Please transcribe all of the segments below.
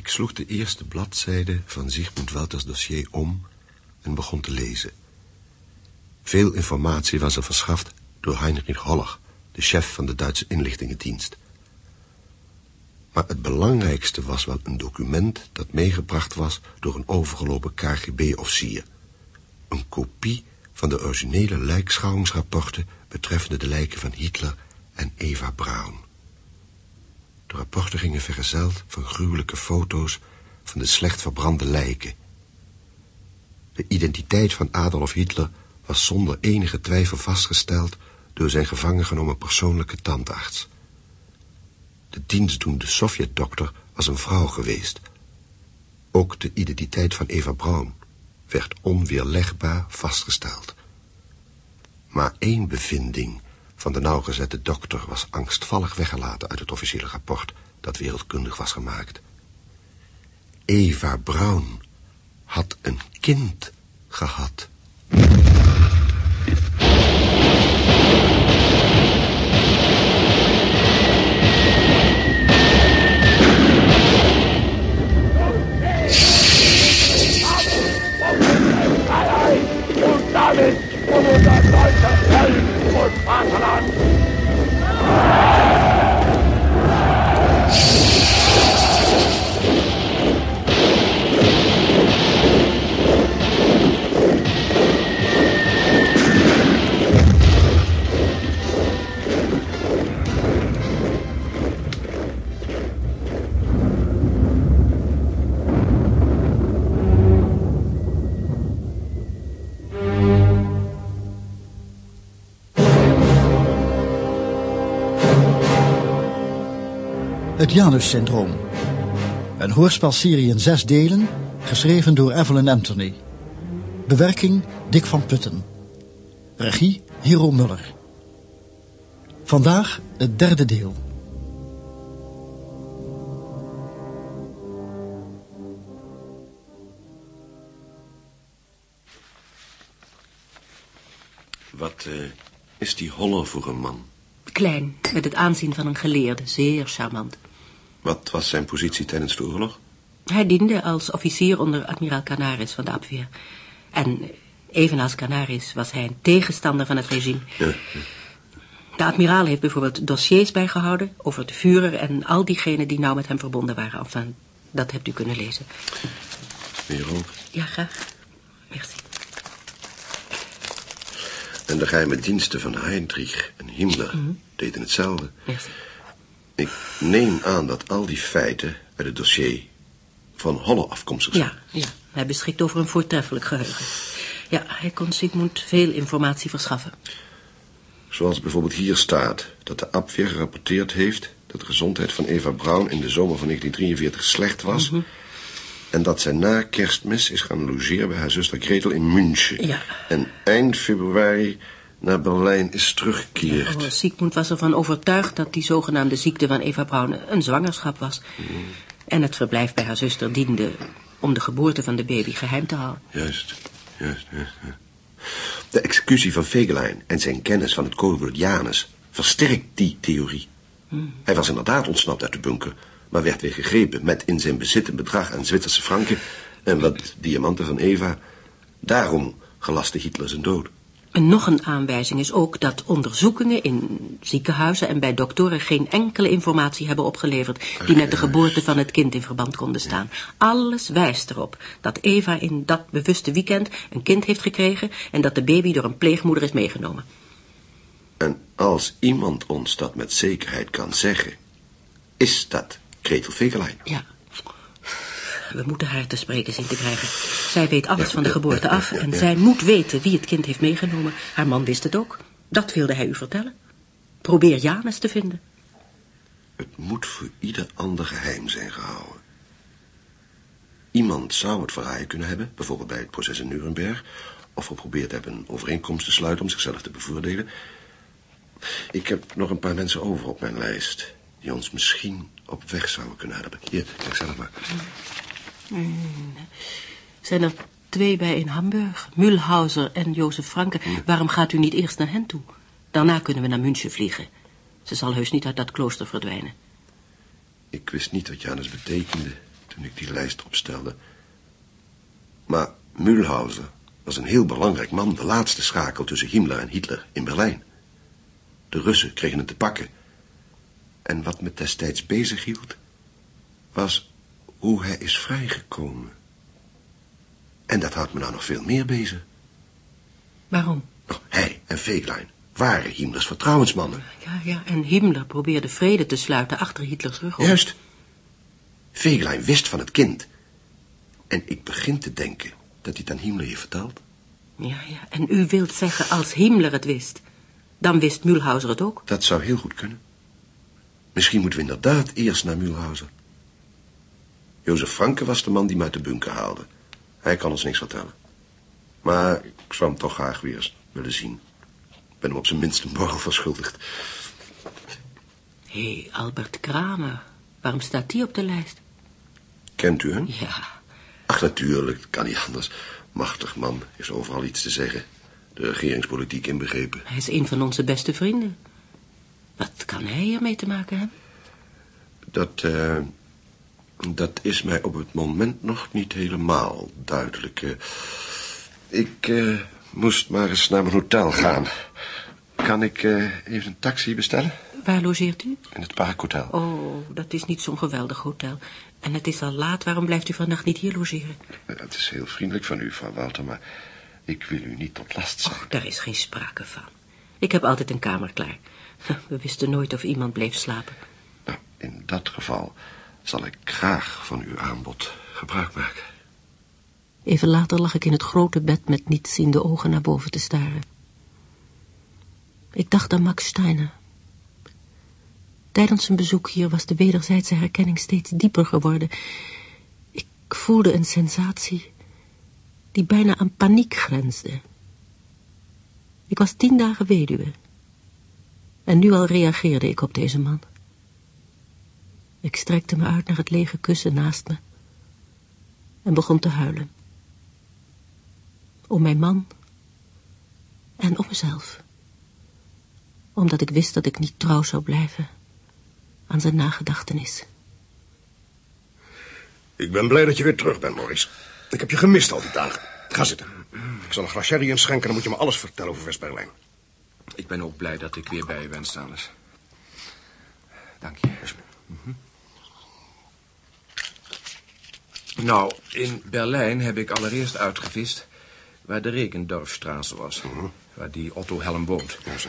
Ik sloeg de eerste bladzijde van Sigmund Welters dossier om en begon te lezen. Veel informatie was er verschaft door Heinrich Holler, de chef van de Duitse inlichtingendienst. Maar het belangrijkste was wel een document dat meegebracht was door een overgelopen KGB-officier. Een kopie van de originele lijkschouwingsrapporten betreffende de lijken van Hitler en Eva Braun. De rapporten gingen vergezeld van gruwelijke foto's van de slecht verbrande lijken. De identiteit van Adolf Hitler was zonder enige twijfel vastgesteld door zijn gevangen genomen persoonlijke tandarts. De dienstdoende Sovjetdokter was een vrouw geweest. Ook de identiteit van Eva Braun werd onweerlegbaar vastgesteld. Maar één bevinding van de nauwgezette dokter was angstvallig weggelaten uit het officiële rapport dat wereldkundig was gemaakt. Eva Braun had een kind gehad. um unser deutsches Volk und Vaterland. Het Janus-syndroom. Een hoorspelserie in zes delen, geschreven door Evelyn Anthony. Bewerking Dick van Putten. Regie Hero Muller. Vandaag het derde deel. Wat uh, is die Holler voor een man? Klein, met het aanzien van een geleerde, zeer charmant. Wat was zijn positie tijdens de oorlog? Hij diende als officier onder admiraal Canaris van de Abweer. En evenals Canaris was hij een tegenstander van het regime. Ja, ja. De admiraal heeft bijvoorbeeld dossiers bijgehouden over de Führer en al diegenen die nou met hem verbonden waren. Enfin, dat hebt u kunnen lezen. Weer ook? Ja, graag. Merci. En de geheime diensten van Heinrich en Himmler mm -hmm. deden hetzelfde. Merci. Ik neem aan dat al die feiten uit het dossier van Holle afkomstig zijn. Ja, ja. Hij beschikt over een voortreffelijk geheugen. Ja, hij kon Sigmund veel informatie verschaffen. Zoals bijvoorbeeld hier staat dat de Abweer gerapporteerd heeft... dat de gezondheid van Eva Braun in de zomer van 1943 slecht was... Mm -hmm. en dat zij na kerstmis is gaan logeren bij haar zuster Gretel in München. Ja. En eind februari naar Berlijn is teruggekeerd. Oh, Sigmund was ervan overtuigd dat die zogenaamde ziekte van Eva Braun een zwangerschap was. Mm. En het verblijf bij haar zuster diende om de geboorte van de baby geheim te houden. Juist, juist, juist. juist. De executie van Fegelein en zijn kennis van het codewoord Janus versterkt die theorie. Mm. Hij was inderdaad ontsnapt uit de bunker, maar werd weer gegrepen met in zijn bezit een bedrag aan Zwitserse franken en wat diamanten van Eva. Daarom gelaste Hitler zijn dood. En nog een aanwijzing is ook dat onderzoekingen in ziekenhuizen en bij doktoren geen enkele informatie hebben opgeleverd die met de geboorte van het kind in verband konden staan. Alles wijst erop dat Eva in dat bewuste weekend een kind heeft gekregen en dat de baby door een pleegmoeder is meegenomen. En als iemand ons dat met zekerheid kan zeggen, is dat Gretel Fegelein. Ja. We moeten haar te spreken zien te krijgen. Zij weet alles van de geboorte af en zij moet weten wie het kind heeft meegenomen. Haar man wist het ook. Dat wilde hij u vertellen. Probeer Janus te vinden. Het moet voor ieder ander geheim zijn gehouden. Iemand zou het verraaien kunnen hebben, bijvoorbeeld bij het proces in Nuremberg, of geprobeerd hebben een overeenkomst te sluiten om zichzelf te bevoordelen. Ik heb nog een paar mensen over op mijn lijst, die ons misschien op weg zouden kunnen helpen. Hier, kijk zelf maar. Hmm. Zijn er twee bij in Hamburg, Mühlhauser en Jozef Franke. Waarom gaat u niet eerst naar hen toe? Daarna kunnen we naar München vliegen. Ze zal heus niet uit dat klooster verdwijnen. Ik wist niet wat Janus betekende toen ik die lijst opstelde. Maar Mühlhauser was een heel belangrijk man, de laatste schakel tussen Himmler en Hitler in Berlijn. De Russen kregen het te pakken. En wat me destijds bezig hield, was hoe hij is vrijgekomen. En dat houdt me nou nog veel meer bezig. Waarom? Nou, hij en Vegelein waren Himmlers vertrouwensmannen. Ja, ja, en Himmler probeerde vrede te sluiten achter Hitlers rug om. Juist. Vegelein wist van het kind. En ik begin te denken dat hij het aan Himmler heeft verteld. Ja, ja, en u wilt zeggen als Himmler het wist. Dan wist Mühlhauser het ook. Dat zou heel goed kunnen. Misschien moeten we inderdaad eerst naar Mühlhauser. Jozef Franke was de man die me uit de bunker haalde. Hij kan ons niks vertellen. Maar ik zou hem toch graag weer eens willen zien. Ik ben hem op zijn minst een borrel verschuldigd. Hé, hey, Albert Kramer. Waarom staat die op de lijst? Kent u hem? Ja, Ach, natuurlijk, kan niet anders. Machtig man, heeft overal iets te zeggen. De regeringspolitiek inbegrepen. hij is een van onze beste vrienden. Wat kan hij ermee te maken hebben? Dat, eh, dat is mij op het moment nog niet helemaal duidelijk. eh. ik eh, moest maar eens naar mijn hotel gaan. Kan ik eh, even een taxi bestellen? Waar logeert u? In het Parkhotel. Oh, dat is niet zo'n geweldig hotel. En het is al laat, waarom blijft u vannacht niet hier logeren? Het is heel vriendelijk van u, van Walter, maar ik wil u niet tot last zijn. Och, daar is geen sprake van. Ik heb altijd een kamer klaar. We wisten nooit of iemand bleef slapen. Nou, in dat geval zal ik graag van uw aanbod gebruik maken. Even later lag ik in het grote bed met nietsziende ogen naar boven te staren. Ik dacht aan Max Steiner. Tijdens zijn bezoek hier was de wederzijdse herkenning steeds dieper geworden. Ik voelde een sensatie die bijna aan paniek grensde. Ik was tien dagen weduwe. En nu al reageerde ik op deze man. Ik strekte me uit naar het lege kussen naast me en begon te huilen. Om mijn man en om mezelf. Omdat ik wist dat ik niet trouw zou blijven aan zijn nagedachtenis. Ik ben blij dat je weer terug bent, Maurice. Ik heb je gemist al die dagen. Ga zitten. Ik zal een glas sherry inschenken en dan moet je me alles vertellen over West-Berlijn. Ik ben ook blij dat ik weer bij u ben, Stannis. Dank je. Mhm. Nou, in Berlijn heb ik allereerst uitgevist waar de Rekendorfstraße was. Waar die Otto Helm woont. Ja, zo.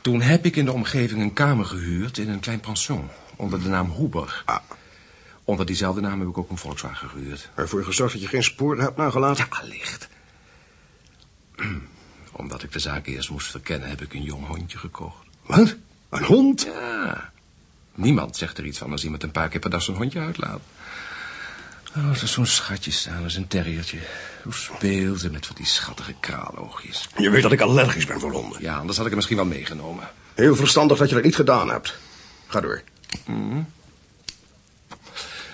Toen heb ik in de omgeving een kamer gehuurd in een klein pension. Onder de naam Huber. Ah. Onder diezelfde naam heb ik ook een Volkswagen gehuurd. Ervoor gezorgd dat je geen sporen hebt nagelaten? Ja, allicht. Omdat ik de zaak eerst moest verkennen, heb ik een jong hondje gekocht. Wat? Een hond? Ja. Niemand zegt er iets van als iemand een paar keer per dag zijn hondje uitlaat. Het is zo'n schatje staan als een terriertje. Hoe speelt ze met van die schattige kraaloogjes. Je weet dat ik allergisch ben voor honden. Ja, anders had ik hem misschien wel meegenomen. Heel verstandig dat je dat niet gedaan hebt. Ga door.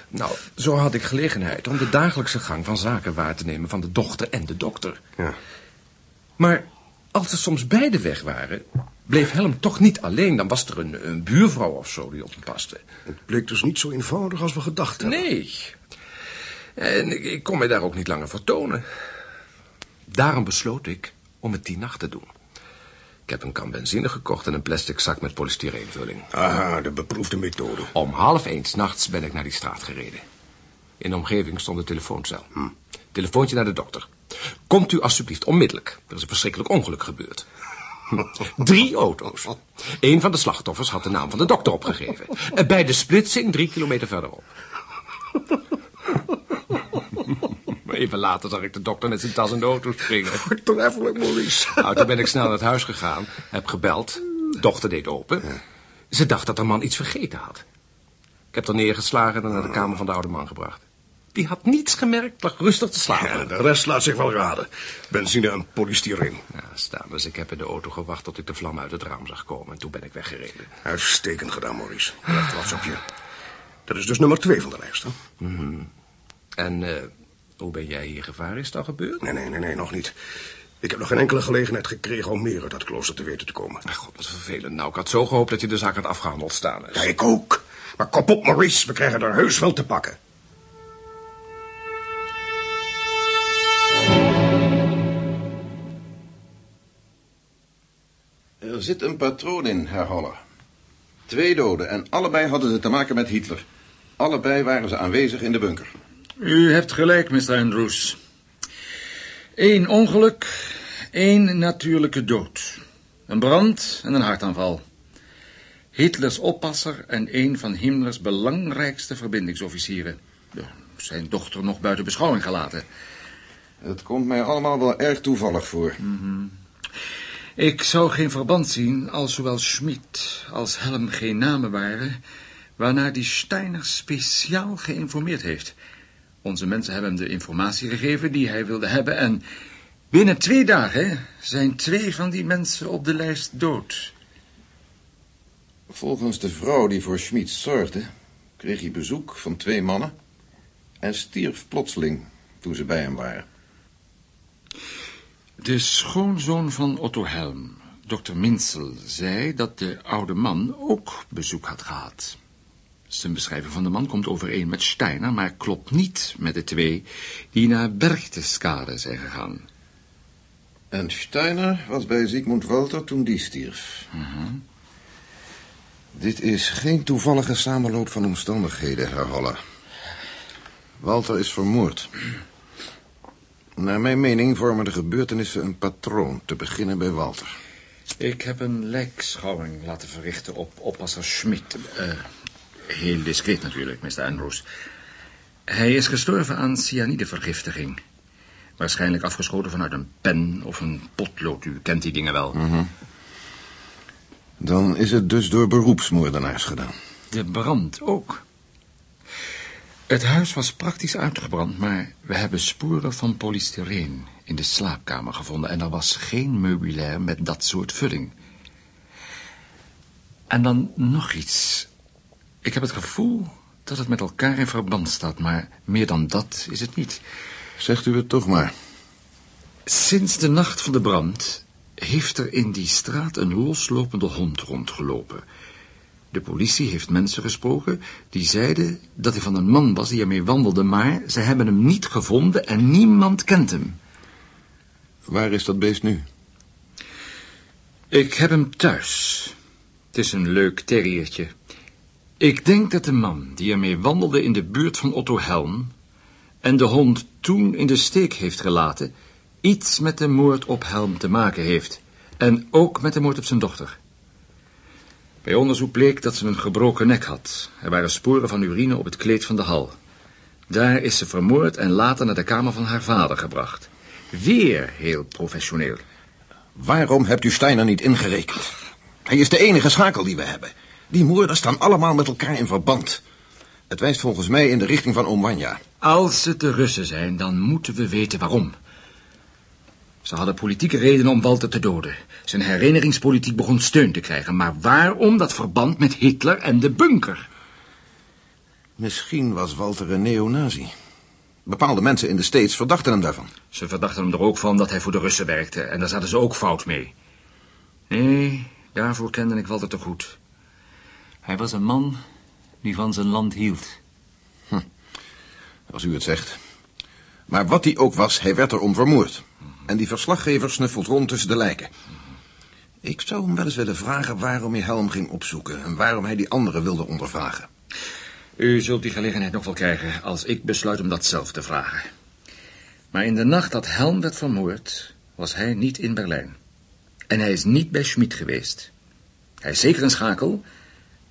Nou, zo had ik gelegenheid om de dagelijkse gang van zaken waar te nemen van de dochter en de dokter. Ja. Maar als ze soms beide weg waren, bleef Helm toch niet alleen. Dan was er een, een buurvrouw of zo die op hem paste. Het bleek dus niet zo eenvoudig als we gedacht hebben. Nee. En ik, kon mij daar ook niet langer vertonen. Daarom besloot ik om het die nacht te doen. Ik heb een kan benzine gekocht en een plastic zak met polystyreenvulling. Aha, de beproefde methode. Om half één 's nachts ben ik naar die straat gereden. In de omgeving stond een telefooncel. Telefoontje naar de dokter. Komt u alstublieft onmiddellijk. Er is een verschrikkelijk ongeluk gebeurd. Drie auto's. Een van de slachtoffers had de naam van de dokter opgegeven. Bij de splitsing drie kilometer verderop. Even later zag ik de dokter met zijn tas in de auto springen. Treffelijk, Maurice. Nou, toen ben ik snel naar het huis gegaan, heb gebeld. Dochter deed open. Ze dacht dat de man iets vergeten had. Ik heb er neergeslagen en naar de kamer van de oude man gebracht. Die had niets gemerkt, lag rustig te slapen. Ja, de rest laat zich wel raden. Benzine en polystyreen. Ja, staan dus ik heb in de auto gewacht tot ik de vlam uit het raam zag komen. En toen ben ik weggereden. Uitstekend gedaan, Maurice. Echt trots op je. Dat is dus nummer twee van de lijst, hè? En eh, hoe ben jij hier gevaar? Is dat gebeurd? Nee, nee, nee, nee, nog niet. Ik heb nog geen enkele gelegenheid gekregen om meer uit dat klooster te weten te komen. Ach, god, wat vervelend. Nou, ik had zo gehoopt dat je de zaak had afgehandeld staan. Ja, ik ook. Maar kop op, Maurice. We krijgen er heus wel te pakken. Er zit een patroon in, Herr Holler. Twee doden en allebei hadden ze te maken met Hitler. Allebei waren ze aanwezig in de bunker. U hebt gelijk, Mr. Andrews. Eén ongeluk, één natuurlijke dood. Een brand en een hartaanval. Hitlers oppasser en een van Himmlers belangrijkste verbindingsofficieren. Zijn dochter nog buiten beschouwing gelaten. Het komt mij allemaal wel erg toevallig voor. Ik zou geen verband zien als zowel Schmid als Helm geen namen waren... waarnaar die Steiner speciaal geïnformeerd heeft. Onze mensen hebben hem de informatie gegeven die hij wilde hebben... en binnen twee dagen zijn twee van die mensen op de lijst dood. Volgens de vrouw die voor Schmid zorgde... kreeg hij bezoek van twee mannen... en stierf plotseling toen ze bij hem waren. De schoonzoon van Otto Helm, dokter Minsel, zei dat de oude man ook bezoek had gehad. Zijn beschrijving van de man komt overeen met Steiner, maar klopt niet met de twee die naar Berchtesgade zijn gegaan. En Steiner was bij Sigmund Walter toen die stierf. Dit is geen toevallige samenloop van omstandigheden, Herr. Walter is vermoord. Naar mijn mening vormen de gebeurtenissen een patroon, te beginnen bij Walter. Ik heb een lijkschouwing laten verrichten op oppasser Schmid. Eh, heel discreet natuurlijk, Mr. Andrews. Hij is gestorven aan cyanidevergiftiging. Waarschijnlijk afgeschoten vanuit een pen of een potlood. U kent die dingen wel. Dan is het dus door beroepsmoordenaars gedaan. De brand ook. Het huis was praktisch uitgebrand, maar we hebben sporen van polystyreen in de slaapkamer gevonden en er was geen meubilair met dat soort vulling. En dan nog iets. Ik heb het gevoel dat het met elkaar in verband staat, maar meer dan dat is het niet. Zegt u het toch maar. Sinds de nacht van de brand heeft er in die straat een loslopende hond rondgelopen. De politie heeft mensen gesproken die zeiden dat hij van een man was die ermee wandelde, maar ze hebben hem niet gevonden en niemand kent hem. Waar is dat beest nu? Ik heb hem thuis. Het is een leuk terriertje. Ik denk dat de man die ermee wandelde in de buurt van Otto Helm en de hond toen in de steek heeft gelaten, iets met de moord op Helm te maken heeft. En ook met de moord op zijn dochter. Bij onderzoek bleek dat ze een gebroken nek had. Er waren sporen van urine op het kleed van de hal. Daar is ze vermoord en later naar de kamer van haar vader gebracht. Weer heel professioneel. Waarom hebt u Steiner niet ingerekend? Hij is de enige schakel die we hebben. Die moorden staan allemaal met elkaar in verband. Het wijst volgens mij in de richting van Omwanja. Als het de Russen zijn, dan moeten we weten waarom. Ze hadden politieke redenen om Walter te doden. Zijn herinneringspolitiek begon steun te krijgen. Maar waarom dat verband met Hitler en de bunker? Misschien was Walter een neonazi. Bepaalde mensen in de States verdachten hem daarvan. Ze verdachten hem er ook van dat hij voor de Russen werkte. En daar zaten ze ook fout mee. Nee, daarvoor kende ik Walter te goed. Hij was een man die van zijn land hield. Als u het zegt. Maar wat hij ook was, hij werd erom vermoord. En die verslaggever snuffelt rond tussen de lijken. Ik zou hem wel eens willen vragen waarom hij Helm ging opzoeken... en waarom hij die anderen wilde ondervragen. U zult die gelegenheid nog wel krijgen als ik besluit om dat zelf te vragen. Maar in de nacht dat Helm werd vermoord, was hij niet in Berlijn. En hij is niet bij Schmid geweest. Hij is zeker een schakel,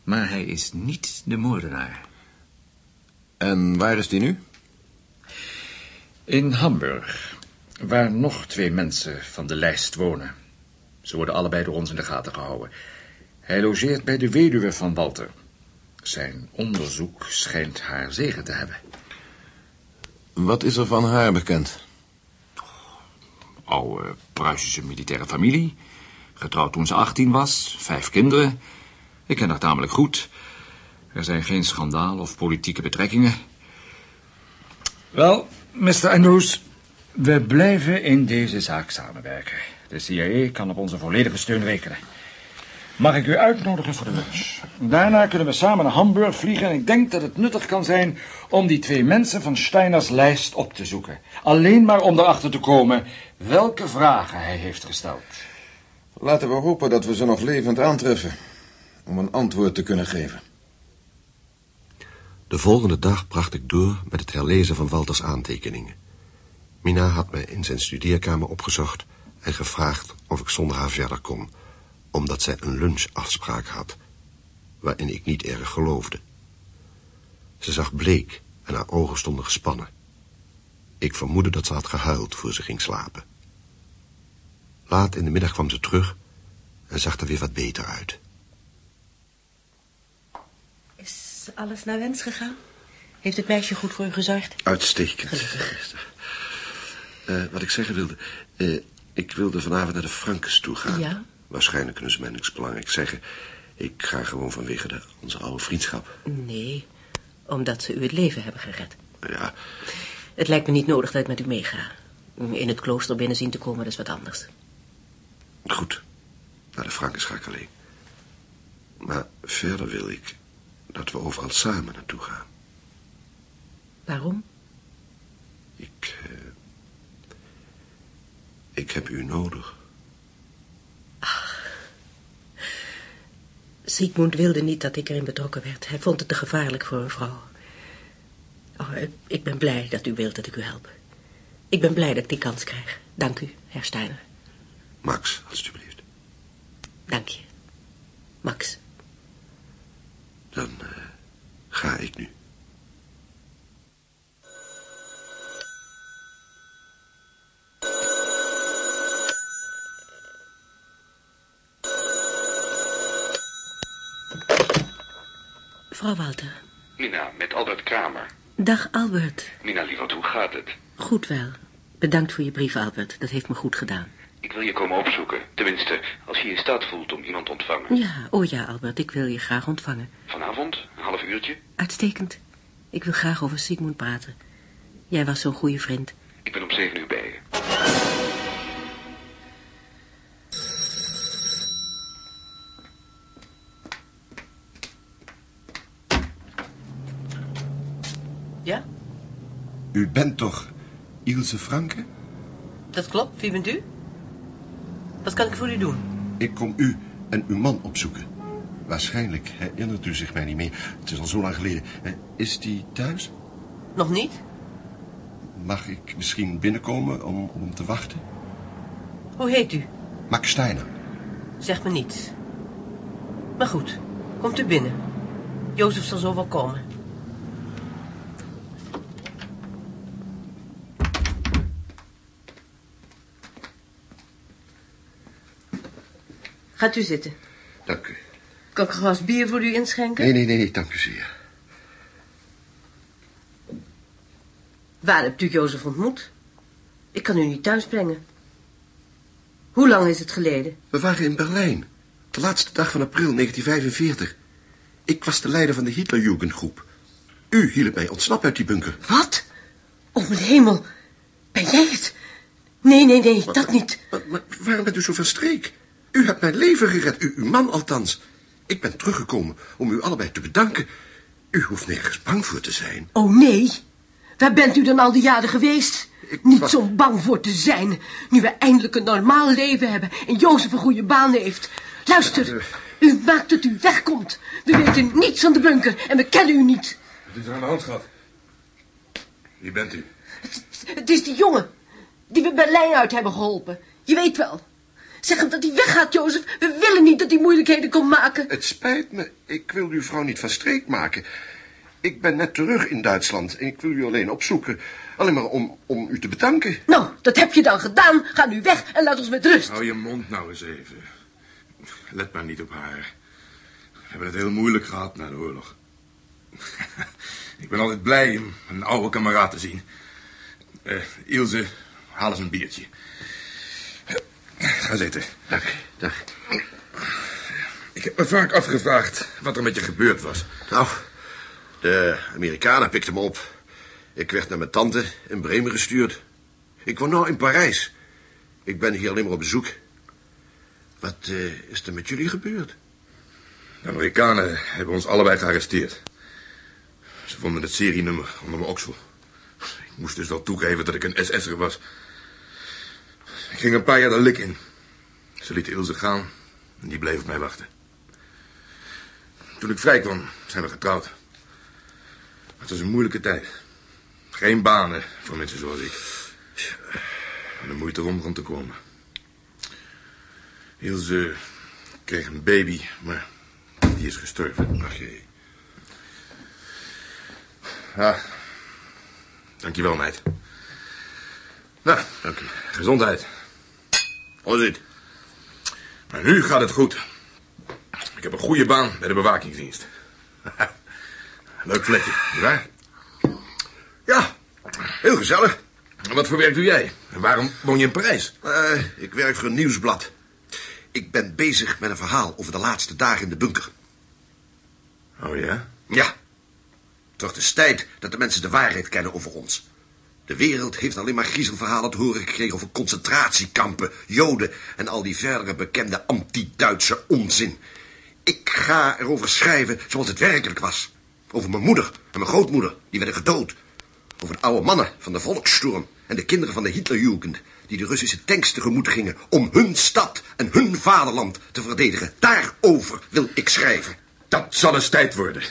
maar hij is niet de moordenaar. En waar is die nu? In Hamburg, waar nog twee mensen van de lijst wonen. Ze worden allebei door ons in de gaten gehouden. Hij logeert bij de weduwe van Walter. Zijn onderzoek schijnt haar zegen te hebben. Wat is er van haar bekend? Oude Pruisische militaire familie. Getrouwd toen ze 18 was. Vijf kinderen. Ik ken haar tamelijk goed. Er zijn geen schandaal of politieke betrekkingen. Wel, Mr. Andrews, we blijven in deze zaak samenwerken. De CIA kan op onze volledige steun rekenen. Mag ik u uitnodigen voor de lunch? Daarna kunnen we samen naar Hamburg vliegen en ik denk dat het nuttig kan zijn om die twee mensen van Steiners lijst op te zoeken. Alleen maar om erachter te komen welke vragen hij heeft gesteld. Laten we hopen dat we ze nog levend aantreffen. Om een antwoord te kunnen geven. De volgende dag bracht ik door met het herlezen van Walters aantekeningen. Mina had mij in zijn studeerkamer opgezocht en gevraagd of ik zonder haar verder kon, omdat zij een lunchafspraak had, waarin ik niet erg geloofde. Ze zag bleek en haar ogen stonden gespannen. Ik vermoedde dat ze had gehuild voor ze ging slapen. Laat in de middag kwam ze terug en zag er weer wat beter uit. Is alles naar wens gegaan? Heeft het meisje goed voor u gezorgd? Uitstekend. Eh, wat ik zeggen wilde... eh, ik wilde vanavond naar de Frankes toe gaan. Ja? Waarschijnlijk kunnen ze mij niks belangrijks zeggen. Ik ga gewoon vanwege de, onze oude vriendschap. Nee, omdat ze u het leven hebben gered. Ja, Het lijkt me niet nodig dat ik met u meega. In het klooster binnen zien te komen, dat is wat anders. goed. Naar de Frankes ga ik alleen. Maar verder wil ik dat we overal samen naartoe gaan. Waarom? Ik... eh, ik heb u nodig. Siegmund wilde niet dat ik erin betrokken werd. Hij vond het te gevaarlijk voor een vrouw. Oh, ik- ik ben blij dat u wilt dat ik u help. Ik ben blij dat ik die kans krijg. Dank u, Herr Steiner. Max, alstublieft. Dank je. Max. Dan eh, ga ik nu. Mevrouw Walter. Mina, met Albert Kramer. Dag, Albert. Mina, lieverd, hoe gaat het? Goed wel. Bedankt voor je brief, Albert. Dat heeft me goed gedaan. Ik wil je komen opzoeken. Tenminste, als je je in staat voelt om iemand te ontvangen. Ja, oh ja, Albert. Ik wil je graag ontvangen. Vanavond, een half uurtje. Uitstekend. Ik wil graag over Sigmund praten. Jij was zo'n goede vriend. Ik ben om zeven uur bij je. Ja, U bent toch Ilse Franke? dat klopt. Wie bent u? Wat kan ik voor u doen? Ik kom u en uw man opzoeken. Waarschijnlijk herinnert u zich mij niet meer. Het is al zo lang geleden. Eh, Is die thuis? Nog niet? Mag ik misschien binnenkomen om, om hem te wachten? Hoe heet u? Max Steiner. Zeg me niets. Maar goed, komt u binnen. Jozef zal zo wel komen. Gaat u zitten. Dank u. Kan ik een glas bier voor u inschenken? Nee, nee, nee, nee, dank u zeer. Waar hebt u Jozef ontmoet? Ik kan u niet thuis brengen. Hoe lang is het geleden? We waren in Berlijn. De laatste dag van april 1945. Ik was de leider van de Hitlerjugendgroep. U hielp mij ontsnappen uit die bunker. Wat? Oh, mijn hemel. Ben jij het? Nee, nee, nee, dat niet. Maar, maar waarom bent u zo van streek? U hebt mijn leven gered, u, uw man althans. Ik ben teruggekomen om u allebei te bedanken. U hoeft nergens bang voor te zijn. Oh nee, waar bent u dan al die jaren geweest? Ik Niet was- zo bang voor te zijn, nu we eindelijk een normaal leven hebben en Jozef een goede baan heeft. Luister, u maakt dat u wegkomt. We weten niets van de bunker en we kennen u niet. Wat is er aan de hand, schat? Wie bent u? Het is die jongen die we Berlijn uit hebben geholpen. Je weet wel. Zeg hem dat hij weggaat, Jozef. We willen niet dat hij moeilijkheden komt maken. Het spijt me, ik wil uw vrouw niet van streek maken. Ik ben net terug in Duitsland en ik wil u alleen opzoeken. Alleen maar om, om u te bedanken. Nou, dat heb je dan gedaan. Ga nu weg en laat ons met rust. Hou je mond nou eens even. Let maar niet op haar. We hebben het heel moeilijk gehad na de oorlog. Ik ben altijd blij om een oude kameraad te zien. Eh, Ilse, haal eens een biertje. Ga zitten. Dank, dag. Ik heb me vaak afgevraagd wat er met je gebeurd was. Nou, de Amerikanen pikten me op. Ik werd naar mijn tante in Bremen gestuurd. Ik woon nou in Parijs. Ik ben hier alleen maar op bezoek. Wat eh, is er met jullie gebeurd? De Amerikanen hebben ons allebei gearresteerd. Ze vonden het serienummer onder mijn oksel. Ik moest dus wel toegeven dat ik een SS'er was. Ik ging een paar jaar de lik in. Ze liet Ilse gaan en die bleef op mij wachten. Toen ik vrij kwam, zijn we getrouwd. Het was een moeilijke tijd. Geen banen voor mensen zoals ik. En de moeite om rond te komen. Ilse kreeg een baby, maar die is gestorven. Ach jee. Ja, dankjewel, meid. Nou, dank u. Gezondheid. Alles goed. Maar nu gaat het goed. Ik heb een goede baan bij de bewakingsdienst. Leuk vlekje, nietwaar? Ja, heel gezellig. En wat voor werk doe jij? En waarom woon je in Parijs? Eh, ik werk voor een nieuwsblad. Ik ben bezig met een verhaal over de laatste dagen in de bunker. Oh ja? Ja. Toch is tijd dat de mensen de waarheid kennen over ons. De wereld heeft alleen maar griezelverhalen te horen gekregen over concentratiekampen, joden en al die verdere bekende anti-Duitse onzin. Ik ga erover schrijven zoals het werkelijk was. Over mijn moeder en mijn grootmoeder, die werden gedood. Over de oude mannen van de Volkssturm en de kinderen van de Hitlerjugend... die de Russische tanks tegemoet gingen om hun stad en hun vaderland te verdedigen. Daarover wil ik schrijven. Dat zal eens tijd worden.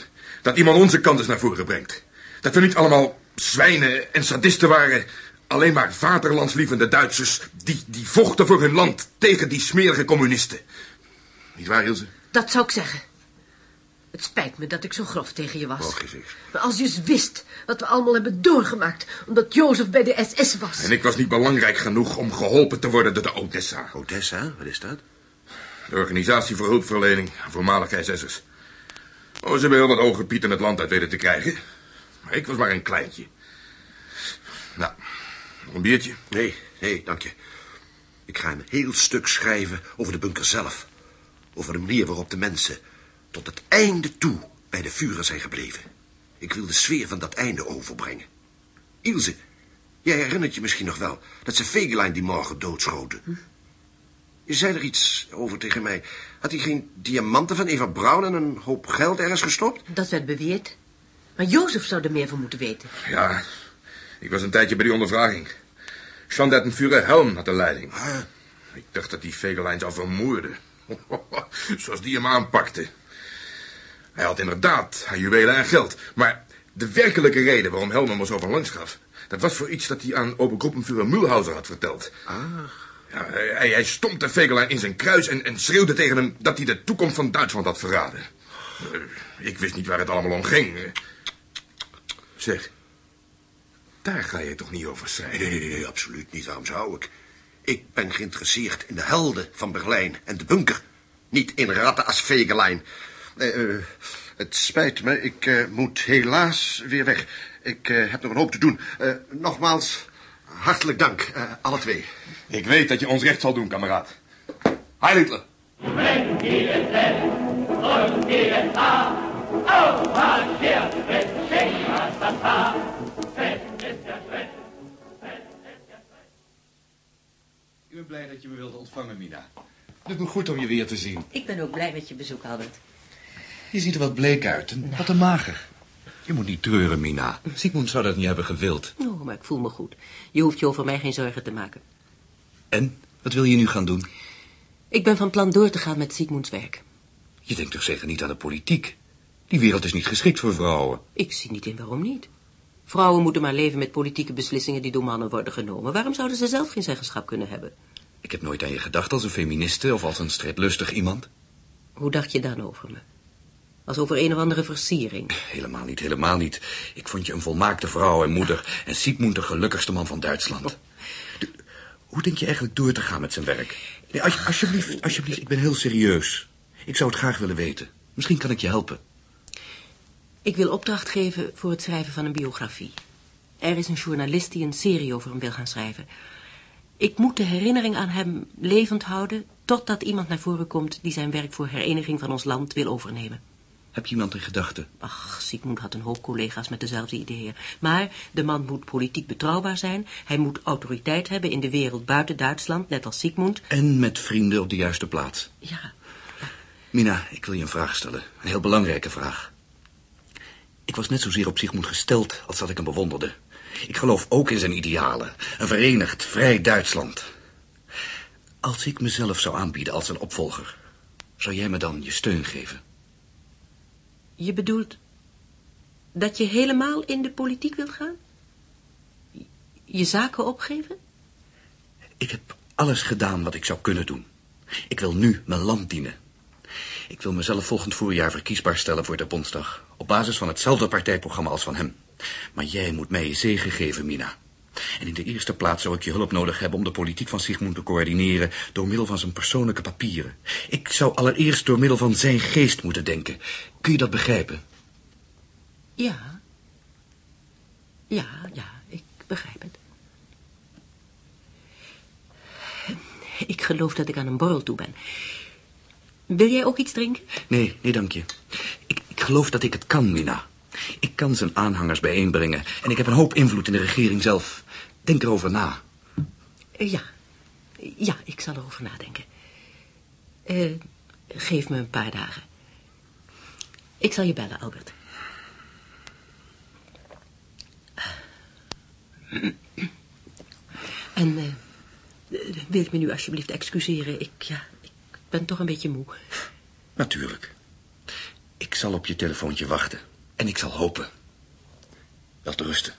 Dat iemand onze kant eens naar voren brengt. Dat we niet allemaal zwijnen en sadisten waren. Alleen maar vaderlandslievende Duitsers die, die vochten voor hun land tegen die smerige communisten. Niet waar, Ilse? Dat zou ik zeggen. Het spijt me dat ik zo grof tegen je was. Niks. Maar als je eens wist wat we allemaal hebben doorgemaakt... omdat Jozef bij de SS was. En ik was niet belangrijk genoeg om geholpen te worden door de Odessa. Odessa, wat is dat? De organisatie voor hulpverlening aan voormalige SS'ers. Oh, ze hebben heel wat ogen Piet in het land uit weten te krijgen. Maar ik was maar een kleintje. Nou, nog een biertje? Nee, nee, dank je. Ik ga een heel stuk schrijven over de bunker zelf. Over de manier waarop de mensen tot het einde toe bij de vuren zijn gebleven. Ik wil de sfeer van dat einde overbrengen. Ilse, jij herinnert je misschien nog wel dat ze Fegelein die morgen doodschoten. Je zei er iets over tegen mij. Had hij geen diamanten van Eva Braun en een hoop geld ergens gestopt? Dat werd beweerd. Maar Jozef zou er meer van moeten weten. Ja, ik was een tijdje bij die ondervraging. Standartenführer Helm had de leiding. Ah, Ik dacht dat die Fegelein zou vermoorden. Zoals die hem aanpakte. Hij had inderdaad haar juwelen en geld. Maar de werkelijke reden waarom Helm hem zo van langs gaf... dat was voor iets dat hij aan Obergruppenführer Mühlhauser had verteld. Ja, hij, hij stompte Fegelein in zijn kruis en, en schreeuwde tegen hem... dat hij de toekomst van Duitsland had verraden. Eh, ik wist niet waar het allemaal om ging. Zeg, daar ga je toch niet over schrijven? Nee, nee, absoluut niet. Waarom zou ik? Ik ben geïnteresseerd in de helden van Berlijn en de bunker. Niet in ratten als Fegelein. Eh, eh, het spijt me, ik eh, moet helaas weer weg. Ik eh, heb nog een hoop te doen. Eh, nogmaals, hartelijk dank, eh, alle twee. Ik weet dat je ons recht zal doen, kameraad. Heil Hitler. Wenn die SS und die SA aufmarschiert Ik ben blij dat je me wilde ontvangen, Mina. Het doet me goed om je weer te zien. Ik ben ook blij met je bezoek, Albert. Je ziet er wat bleek uit en wat te mager. Je moet niet treuren, Mina. Sigmund zou dat niet hebben gewild. Oh, maar ik voel me goed. Je hoeft je over mij geen zorgen te maken. En? Wat wil je nu gaan doen? Ik ben van plan door te gaan met Sigmunds werk. Je denkt toch zeker niet aan de politiek? Die wereld is niet geschikt voor vrouwen. Ik zie niet in waarom niet. Vrouwen moeten maar leven met politieke beslissingen die door mannen worden genomen. Waarom zouden ze zelf geen zeggenschap kunnen hebben? Ik heb nooit aan je gedacht als een feministe of als een strijdlustig iemand. Hoe dacht je dan over me? Als over een of andere versiering. Helemaal niet, helemaal niet. Ik vond je een volmaakte vrouw en moeder... en Sigmund de gelukkigste man van Duitsland. De- hoe denk je eigenlijk door te gaan met zijn werk? Nee, als, alsjeblieft, alsjeblieft, ik ben heel serieus. Ik zou het graag willen weten. Misschien kan ik je helpen. Ik wil opdracht geven voor het schrijven van een biografie. Er is een journalist die een serie over hem wil gaan schrijven. Ik moet de herinnering aan hem levend houden... totdat iemand naar voren komt die zijn werk voor hereniging van ons land wil overnemen. Heb je iemand in gedachten? Ach, Sigmund had een hoop collega's met dezelfde ideeën. Maar de man moet politiek betrouwbaar zijn. Hij moet autoriteit hebben in de wereld buiten Duitsland, net als Sigmund. En met vrienden op de juiste plaats. Ja, Mina, ik wil je een vraag stellen. Een heel belangrijke vraag. Ik was net zozeer op Sigmund gesteld als dat ik hem bewonderde. Ik geloof ook in zijn idealen. Een verenigd, vrij Duitsland. Als ik mezelf zou aanbieden als een opvolger, zou jij me dan je steun geven? Je bedoelt dat je helemaal in de politiek wilt gaan? Je zaken opgeven? Ik heb alles gedaan wat ik zou kunnen doen. Ik wil nu mijn land dienen. Ik wil mezelf volgend voorjaar verkiesbaar stellen voor de Bondsdag. Op basis van hetzelfde partijprogramma als van hem. Maar jij moet mij zegen geven, Mina. En in de eerste plaats zou ik je hulp nodig hebben om de politiek van Sigmund te coördineren door middel van zijn persoonlijke papieren. Ik zou allereerst door middel van zijn geest moeten denken. Kun je dat begrijpen? Ja. Ja, ja, ik begrijp het. Ik geloof dat ik aan een borrel toe ben. Wil jij ook iets drinken? Nee, nee, dank je. Ik, ik geloof dat ik het kan, Mina. Ik kan zijn aanhangers bijeenbrengen. En ik heb een hoop invloed in de regering zelf. Denk erover na. Eh, Ja. Ja, ik zal erover nadenken. Eh, geef me een paar dagen. Ik zal je bellen, Albert. En eh, wil ik me nu alsjeblieft excuseren? Ik, ja, ben toch een beetje moe. Natuurlijk. Ik zal op je telefoontje wachten. En ik zal hopen. Wel te rusten.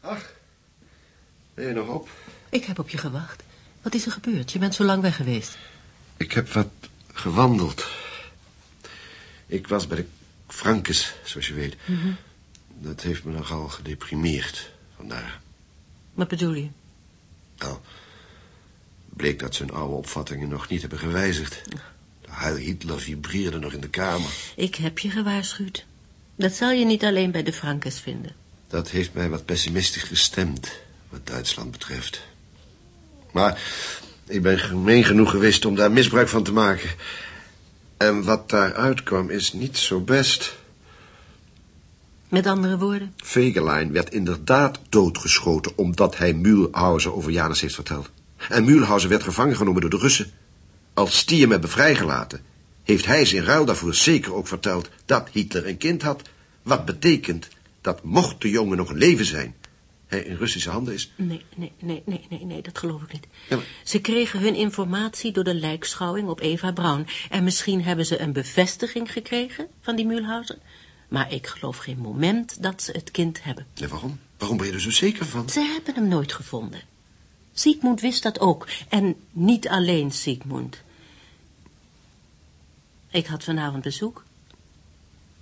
Ach, ben je nog op? Ik heb op je gewacht. Wat is er gebeurd? Je bent zo lang weg geweest. Ik heb wat gewandeld. Ik was bij de Frankes, zoals je weet. Mhm. Dat heeft me nogal gedeprimeerd vandaag. Wat bedoel je? Nou, bleek dat ze hun oude opvattingen nog niet hebben gewijzigd. De Heil Hitler vibreerde nog in de kamer. Ik heb je gewaarschuwd. Dat zal je niet alleen bij de Frankes vinden. Dat heeft mij wat pessimistisch gestemd, wat Duitsland betreft. Maar ik ben gemeen genoeg geweest om daar misbruik van te maken. En wat daaruit kwam is niet zo best. Met andere woorden? Fegelein werd inderdaad doodgeschoten... omdat hij Mühlhausen over Janus heeft verteld. En Mühlhausen werd gevangen genomen door de Russen. Als die hem hebben vrijgelaten... heeft hij zijn ruil daarvoor zeker ook verteld... dat Hitler een kind had. Wat betekent dat mocht de jongen nog leven zijn... hij in Russische handen is. Nee, nee, nee, nee, nee, nee, dat geloof ik niet. Ja, maar- Ze kregen hun informatie door de lijkschouwing op Eva Braun. En misschien hebben ze een bevestiging gekregen van die Mühlhausen. Maar ik geloof geen moment dat ze het kind hebben. Ja, waarom? Waarom ben je er zo zeker van? Ze hebben hem nooit gevonden. Siegmund wist dat ook. En niet alleen Siegmund. Ik had vanavond bezoek.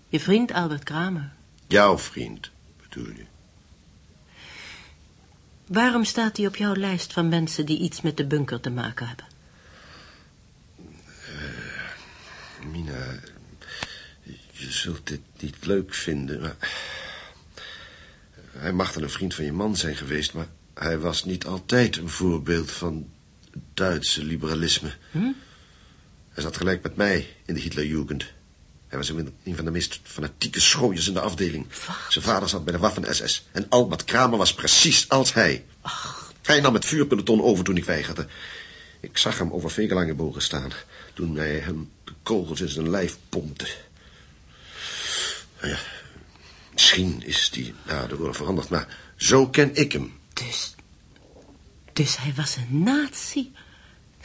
Je vriend Albert Kramer. Jouw vriend, bedoel je? Waarom staat hij op jouw lijst van mensen die iets met de bunker te maken hebben? Mina, je zult dit niet leuk vinden, maar... Hij mag dan een vriend van je man zijn geweest, maar hij was niet altijd een voorbeeld van Duitse liberalisme. Hm? Hij zat gelijk met mij in de Hitlerjugend. Hij was een van de meest fanatieke schooiers in de afdeling. Zijn vader zat bij de Waffen-SS. En Albert Kramer was precies als hij. Hij nam het vuurpeloton over toen ik weigerde. Ik zag hem over Vegelangenbogen staan... toen hij hem de kogels in zijn lijf pompte. Nou ja, misschien is die na de oorlog veranderd, maar zo ken ik hem. Dus, dus hij was een nazi.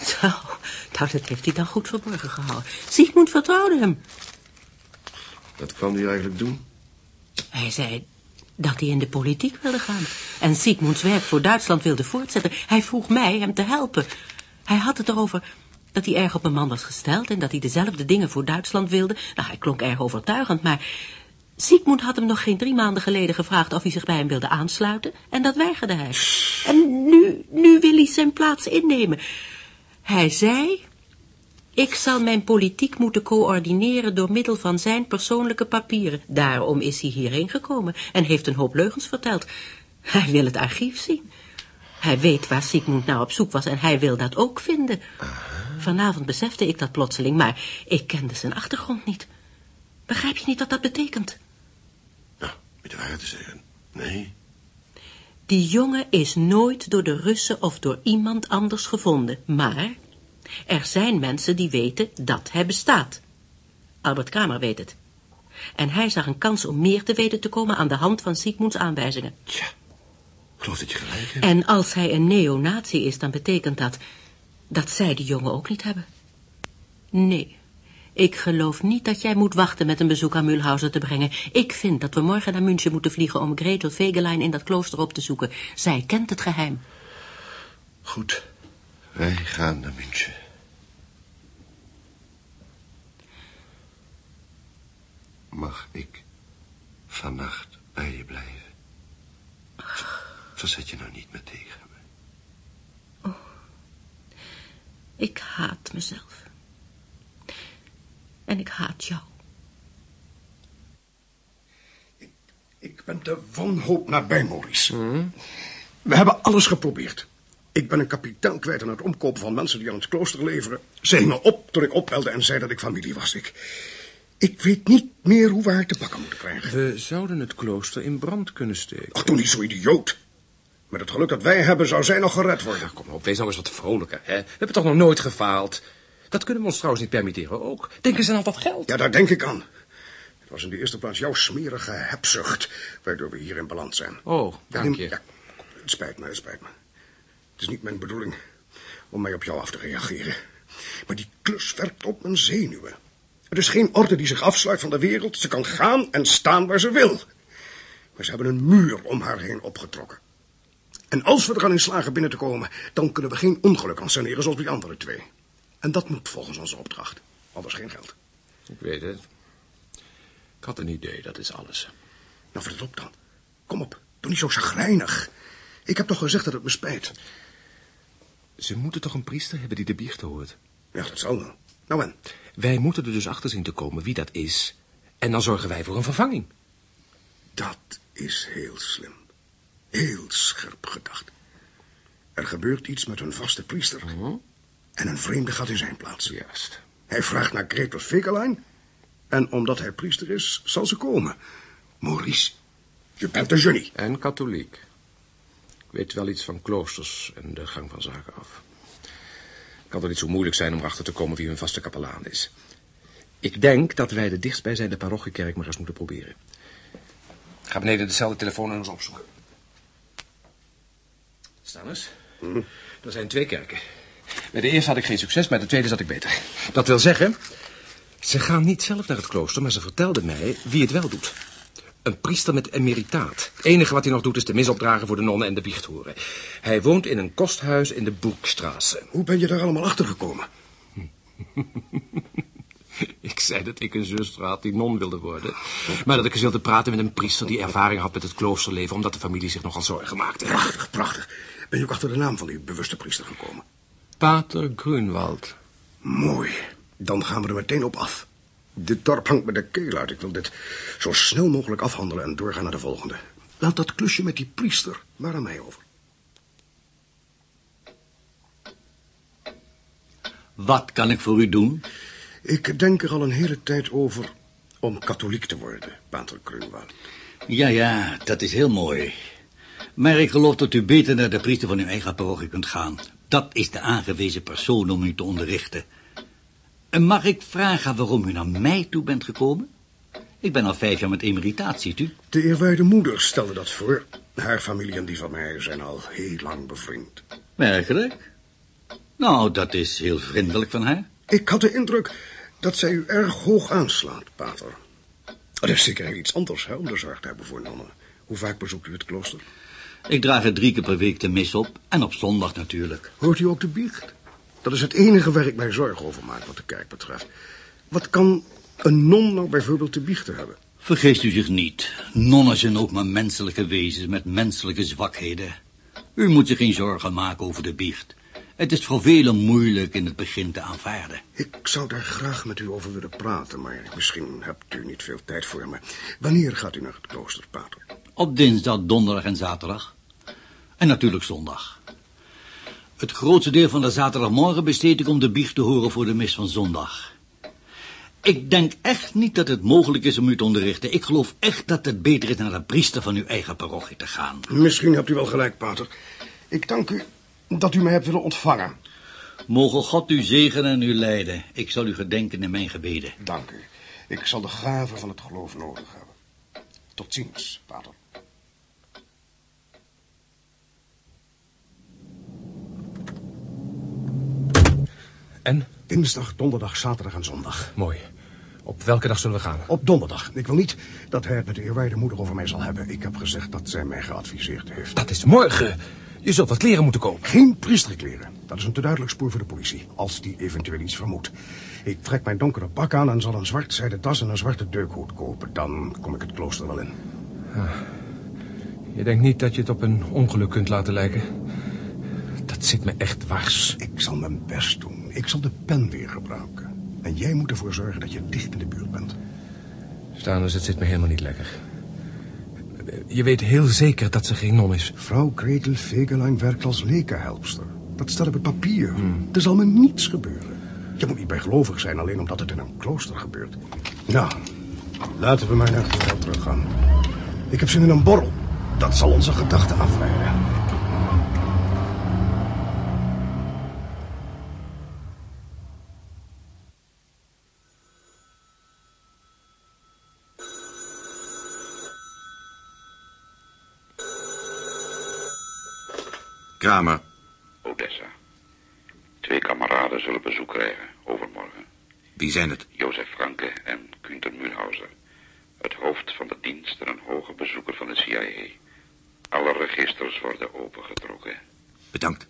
Zo, nou, dat heeft hij dan goed verborgen gehouden. Siegmund vertrouwde hem. Wat kwam hij eigenlijk doen? Hij zei dat hij in de politiek wilde gaan. En Siegmunds werk voor Duitsland wilde voortzetten. Hij vroeg mij hem te helpen. Hij had het erover dat hij erg op een man was gesteld... en dat hij dezelfde dingen voor Duitsland wilde. Nou, hij klonk erg overtuigend, maar... Siegmund had hem nog geen drie maanden geleden gevraagd... of hij zich bij hem wilde aansluiten. En dat weigerde hij. En nu, nu wil hij zijn plaats innemen. Hij zei... Ik zal mijn politiek moeten coördineren door middel van zijn persoonlijke papieren. Daarom is hij hierheen gekomen en heeft een hoop leugens verteld. Hij wil het archief zien. Hij weet waar Sigmund naar op zoek was en hij wil dat ook vinden. Vanavond besefte ik dat plotseling, maar ik kende zijn achtergrond niet. Begrijp je niet wat dat betekent? Met de waarheid te zeggen, nee. Die jongen is nooit door de Russen of door iemand anders gevonden. Maar er zijn mensen die weten dat hij bestaat. Albert Kramer weet het. En hij zag een kans om meer te weten te komen aan de hand van Siegmunds aanwijzingen. geloof dat je gelijk hebt. En als hij een neonazi is, dan betekent dat dat zij die jongen ook niet hebben. Nee, ik geloof niet dat jij moet wachten met een bezoek aan Mulhausen te brengen. Ik vind dat we morgen naar München moeten vliegen om Gretel Fegelein in dat klooster op te zoeken. Zij kent het geheim. Goed, wij gaan naar München. Mag ik vannacht bij je blijven? Verzet je nou niet meer tegen me. Ik haat mezelf. En ik haat jou. Ik ben de wanhoop nabij, Maurice. We hebben alles geprobeerd. Ik ben een kapitein kwijt aan het omkopen van mensen die aan het klooster leveren. Ze hingen op toen ik opbelde en zei dat ik familie was. Ik, ik weet niet meer hoe we haar te pakken moeten krijgen. We zouden het klooster in brand kunnen steken. Ach, doe niet zo idioot. Met het geluk dat wij hebben, zou zij nog gered worden. Kom op, wees nou eens wat vrolijker, hè. We hebben toch nog nooit gefaald. Dat kunnen we ons trouwens niet permitteren ook. Denken ze aan dat geld? Ja, daar denk ik aan. Het was in de eerste plaats jouw smerige hebzucht, waardoor we hierin beland zijn. Oh, dank je. ja, het spijt me, het spijt me. Het is niet mijn bedoeling om mij op jou af te reageren. Maar die klus werkt op mijn zenuwen. Er is geen orde die zich afsluit van de wereld. Ze kan gaan en staan waar ze wil. Maar ze hebben een muur om haar heen opgetrokken. En als we er aan in slagen binnen te komen, dan kunnen we geen ongeluk anseneren zoals die andere twee. En dat moet volgens onze opdracht. Anders geen geld. Ik weet het. Ik had een idee, dat is alles. Nou, vertel op dan. Kom op, doe niet zo chagrijnig. Ik heb toch gezegd dat het me spijt. Ze moeten toch een priester hebben die de biechten hoort? Ja, dat zal wel. Nou en? Wij moeten er dus achter zien te komen wie dat is. En dan zorgen wij voor een vervanging. Dat is heel slim. Heel scherp gedacht. Er gebeurt iets met hun vaste priester. En een vreemde gaat in zijn plaats. Juist. Hij vraagt naar Gretel Fegelein. En omdat hij priester is, zal ze komen. Maurice, je bent een genie. En katholiek. Ik weet wel iets van kloosters en de gang van zaken af. Het kan toch niet zo moeilijk zijn om erachter te komen wie hun vaste kapelaan is. Ik denk dat wij de dichtstbijzijnde parochiekerk maar eens moeten proberen. Ga beneden dezelfde telefoon en eens opzoeken. Staan eens. Er zijn twee kerken. Bij de eerste had ik geen succes, bij de tweede zat ik beter. Dat wil zeggen, ze gaan niet zelf naar het klooster, maar ze vertelden mij wie het wel doet. Een priester met emeritaat. Het enige wat hij nog doet is de mis opdragen voor de nonnen en de biechthoeren. Hij woont in een kosthuis in de Boekstraße. Hoe ben je daar allemaal achter gekomen? Ik zei dat ik een zuster had die non wilde worden. Maar dat ik eens wilde praten met een priester die ervaring had met het kloosterleven... omdat de familie zich nogal zorgen maakte. Prachtig, prachtig. Ben je ook achter de naam van die bewuste priester gekomen? Pater Grunwald. Mooi. Dan gaan we er meteen op af. Dit dorp hangt me de keel uit. Ik wil dit zo snel mogelijk afhandelen en doorgaan naar de volgende. Laat dat klusje met die priester maar aan mij over. Wat kan ik voor u doen? Ik denk er al een hele tijd over om katholiek te worden, Pater Grunwald. Ja, ja, dat is heel mooi. Maar ik geloof dat u beter naar de priester van uw eigen parochie kunt gaan. Dat is de aangewezen persoon om u te onderrichten. En mag ik vragen waarom u naar mij toe bent gekomen? Ik ben al vijf jaar met emeritaat, ziet u. De eerwaarde moeder stelde dat voor. Haar familie en die van mij zijn al heel lang bevriend. Werkelijk? Nou, dat is heel vriendelijk van haar. Ik had de indruk dat zij u erg hoog aanslaat, Pater. Er is zeker iets anders hè, om de zorg te hebben voor nonnen. Hoe vaak bezoekt u het klooster? Ik draag er drie keer per week de mis op. En op zondag natuurlijk. Hoort u ook de biecht? Dat is het enige waar ik mij zorgen over maak wat de kerk betreft. Wat kan een non nou bijvoorbeeld te biechten hebben? Vergeest u zich niet. Nonnen zijn ook maar menselijke wezens met menselijke zwakheden. U moet zich geen zorgen maken over de biecht. Het is voor velen moeilijk in het begin te aanvaarden. Ik zou daar graag met u over willen praten, maar misschien hebt u niet veel tijd voor me. Wanneer gaat u naar het klooster, Pater? Op dinsdag, donderdag en zaterdag. En natuurlijk zondag. Het grootste deel van de zaterdagmorgen besteed ik om de biecht te horen voor de mis van zondag. Ik denk echt niet dat het mogelijk is om u te onderrichten. Ik geloof echt dat het beter is naar de priester van uw eigen parochie te gaan. Misschien hebt u wel gelijk, Pater. Ik dank u dat u mij hebt willen ontvangen. Mogen God u zegenen en u leiden. Ik zal u gedenken in mijn gebeden. Dank u. Ik zal de gave van het geloof nodig hebben. Tot ziens, Pater. En? Dinsdag, donderdag, zaterdag en zondag. Mooi. Op welke dag zullen we gaan? Op donderdag. Ik wil niet dat hij het met de eerwaarde moeder over mij zal hebben. Ik heb gezegd dat zij mij geadviseerd heeft. Dat is morgen. Je zult wat kleren moeten kopen. Geen priesterkleren. Dat is een te duidelijk spoor voor de politie. Als die eventueel iets vermoedt. Ik trek mijn donkere pak aan en zal een zwart zijden tas en een zwarte deukhoed kopen. Dan kom ik het klooster wel in. Ah. Je denkt niet dat je het op een ongeluk kunt laten lijken? Dat zit me echt dwars. Ik zal mijn best doen. Ik zal de pen weer gebruiken. En jij moet ervoor zorgen dat je dicht in de buurt bent. Stanus, het zit me helemaal niet lekker. Je weet heel zeker dat ze geen non is. Vrouw Gretel Fegelein werkt als lekenhelpster. Dat staat op het papier. Er zal me niets gebeuren. Je moet niet bijgelovig zijn alleen omdat het in een klooster gebeurt. Nou, laten we maar naar het hotel teruggaan. Ik heb zin in een borrel. Dat zal onze gedachten afleiden. Kramer. Odessa. Twee kameraden zullen bezoek krijgen overmorgen. Wie zijn het? Jozef Franke en Günther Mühlhauser. Het hoofd van de dienst en een hoge bezoeker van de CIA. Alle registers worden opengetrokken. Bedankt.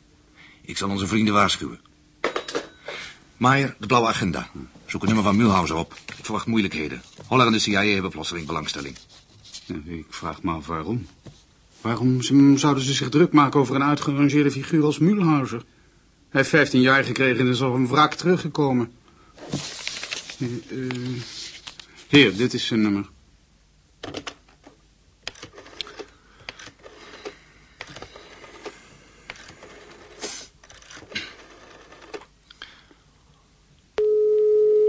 Ik zal onze vrienden waarschuwen. Maier, de blauwe agenda. Zoek een nummer van Mühlhauser op. Ik verwacht moeilijkheden. Holler en de CIA hebben plotseling belangstelling. Ik vraag me af waarom. Waarom zouden ze zich druk maken over een uitgerangeerde figuur als Mühlhauser? Hij heeft 15 jaar gekregen en is op een wrak teruggekomen. Uh, uh, hier, dit is zijn nummer.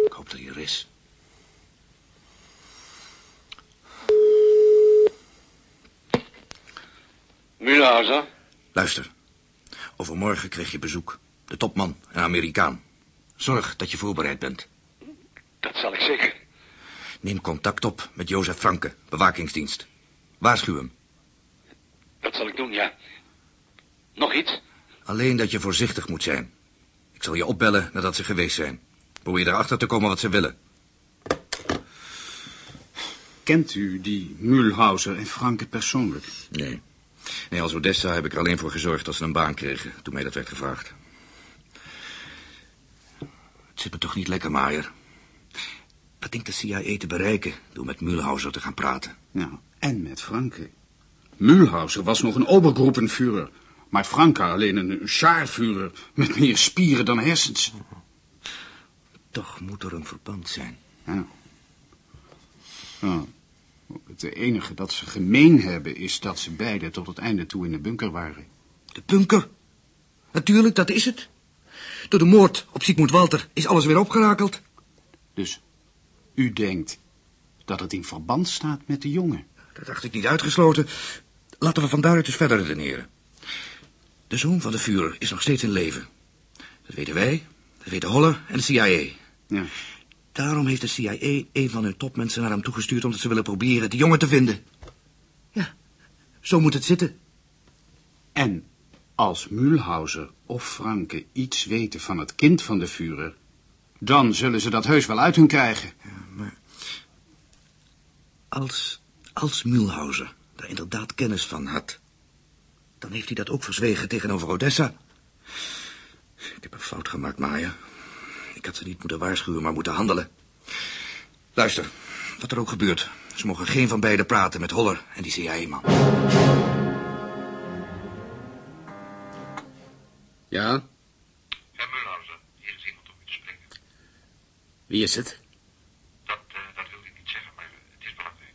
Ik hoop dat hij er is. Mühlhauser? Luister. Overmorgen krijg je bezoek. De topman, een Amerikaan. Zorg dat je voorbereid bent. Dat zal ik zeker. Neem contact op met Jozef Franke, bewakingsdienst. Waarschuw hem. Dat zal ik doen, ja. Nog iets? Alleen dat je voorzichtig moet zijn. Ik zal je opbellen nadat ze geweest zijn. Probeer erachter te komen wat ze willen. Kent u die Mühlhauser en Franke persoonlijk? Nee. Nee, als Odessa heb ik er alleen voor gezorgd dat ze een baan kregen, toen mij dat werd gevraagd. Het zit me toch niet lekker, Maier. Wat denkt de CIA te bereiken door met Mühlhauser te gaan praten? Nou, en met Franke. Mühlhauser was nog een obergroepenvuurder, maar Franke alleen een schaarvuurder met meer spieren dan hersens. Toch moet er een verband zijn. Ja. ja. Het enige dat ze gemeen hebben is dat ze beiden tot het einde toe in de bunker waren. De bunker? Natuurlijk, dat is het. Door de moord op Sigmund Walter is alles weer opgerakeld. Dus u denkt dat het in verband staat met de jongen? Dat dacht ik niet uitgesloten. Laten we van daaruit eens verder redeneren. De zoon van de Führer is nog steeds in leven. Dat weten wij, dat weten Holler en de CIA. Ja. Daarom heeft de CIA een van hun topmensen naar hem toegestuurd... omdat ze willen proberen de jongen te vinden. Ja, zo moet het zitten. En als Mühlhauser of Franke iets weten van het kind van de Führer... dan zullen ze dat heus wel uit hun krijgen. Ja, maar als, als Mühlhauser daar inderdaad kennis van had... dan heeft hij dat ook verzwegen tegenover Odessa. Ik heb een fout gemaakt, Maya. Ik had ze niet moeten waarschuwen, maar moeten handelen. Luister, wat er ook gebeurt. Ze mogen geen van beiden praten met Holler en die CIA-man. Ja? Herr Mühlhauser, hier is iemand om u te spreken. Wie is het? Dat, uh, dat wil ik niet zeggen, maar het is belangrijk.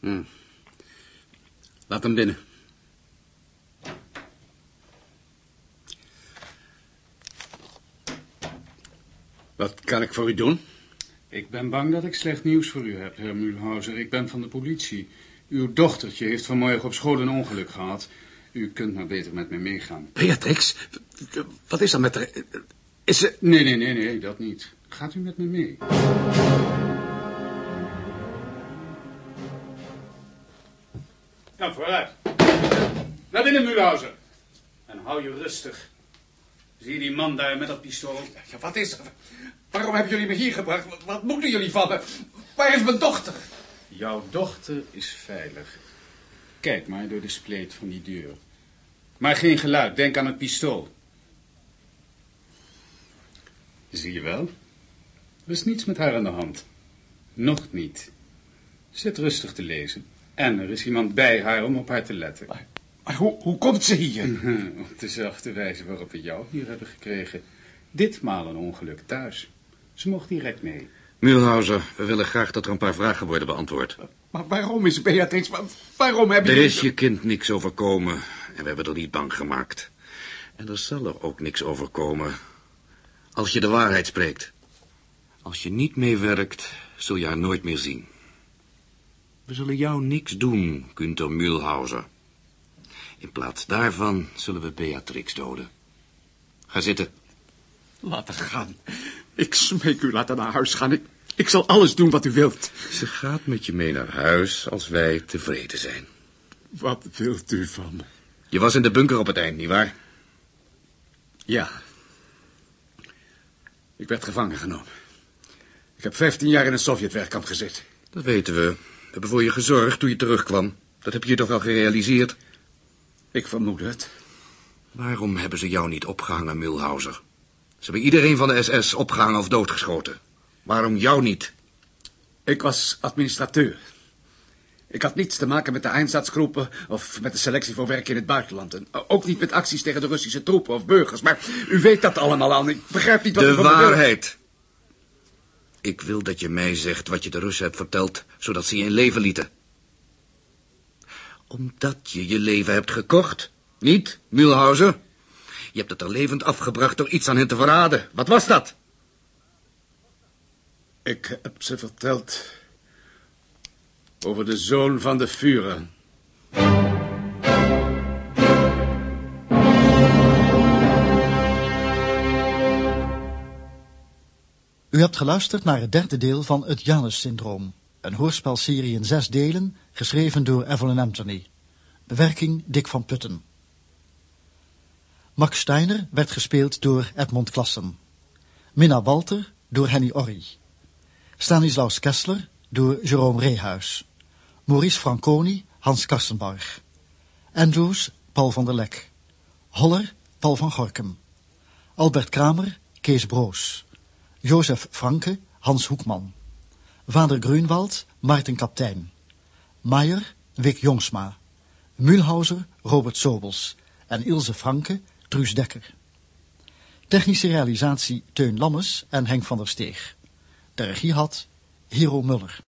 Hm. Laat hem binnen. Wat kan ik voor u doen? Ik ben bang dat ik slecht nieuws voor u heb, heer Mühlhauser. Ik ben van de politie. Uw dochtertje heeft vanmorgen op school een ongeluk gehad. U kunt maar beter met me meegaan. Beatrix? Wat is er met haar? Is ze... Nee, nee, nee, nee, dat niet. Gaat u met me mee? Nou, vooruit. Naar binnen, Mühlhauser. En hou je rustig. Zie je die man daar met dat pistool? Ja, wat is er? Waarom hebben jullie me hier gebracht? Wat, wat moeten jullie van me? Waar is mijn dochter? Jouw dochter is veilig. Kijk maar door de spleet van die deur. Maar geen geluid, denk aan het pistool. Zie je wel? Er is niets met haar aan de hand. Nog niet. Zit rustig te lezen. En er is iemand bij haar om op haar te letten. Maar hoe, hoe komt ze hier? Op dezelfde wijze waarop we jou hier hebben gekregen. Ditmaal een ongeluk thuis. Ze mocht direct mee. Mühlhauser, we willen graag dat er een paar vragen worden beantwoord. Maar waarom is Beatrix... Waar, waarom heb je... Er is je kind niks overkomen en we hebben er niet bang gemaakt. En er zal er ook niks overkomen als je de waarheid spreekt. Als je niet meewerkt, zul je haar nooit meer zien. We zullen jou niks doen, Günther Mühlhauser. In plaats daarvan zullen we Beatrix doden. Ga zitten. Laat haar gaan. Ik smeek u, laat haar naar huis gaan. Ik, ik zal alles doen wat u wilt. Ze gaat met je mee naar huis als wij tevreden zijn. Wat wilt u van me? Je was in de bunker op het eind, nietwaar? Ja. Ik werd gevangen genomen. Ik heb 15 jaar in een Sovjetwerkkamp gezeten. Dat weten we. We hebben voor je gezorgd toen je terugkwam. Dat heb je toch al gerealiseerd? Ik vermoed het. Waarom hebben ze jou niet opgehangen, Mühlhauser? Ze hebben iedereen van de SS opgehangen of doodgeschoten. Waarom jou niet? Ik was administrateur. Ik had niets te maken met de Einsatzgroepen of met de selectie voor werk in het buitenland. En ook niet met acties tegen de Russische troepen of burgers. Maar u weet dat allemaal al. Ik begrijp niet wat de u van wil. waarheid. Ik wil dat je mij zegt wat je de Russen hebt verteld, zodat ze je in leven lieten. Omdat je je leven hebt gekocht. Niet, Mühlhauser? Je hebt het er levend afgebracht door iets aan hen te verraden. Wat was dat? Ik heb ze verteld over de zoon van de Führer. U hebt geluisterd naar het derde deel van Het Janus-syndroom. Een hoorspelserie in zes delen, geschreven door Evelyn Anthony. Bewerking Dick van Putten. Max Steiner werd gespeeld door Edmond Klassen. Minna Walter door Henny Orry. Stanislaus Kessler door Jerome Reehuis. Maurice Franconi, Hans Karstenbarg. Andrews, Paul van der Lek. Holler, Paul van Gorkum. Albert Kramer, Kees Broos. Jozef Franke, Hans Hoekman. Vader Grunwald, Maarten Kaptein. Maier, Wik Jongsma. Mühlhauser, Robert Sobels. En Ilse Franke, Truus Dekker. Technische realisatie Teun Lammes en Henk van der Steeg. De regie had Hero Muller.